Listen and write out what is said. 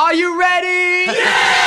Are you ready? Yeah!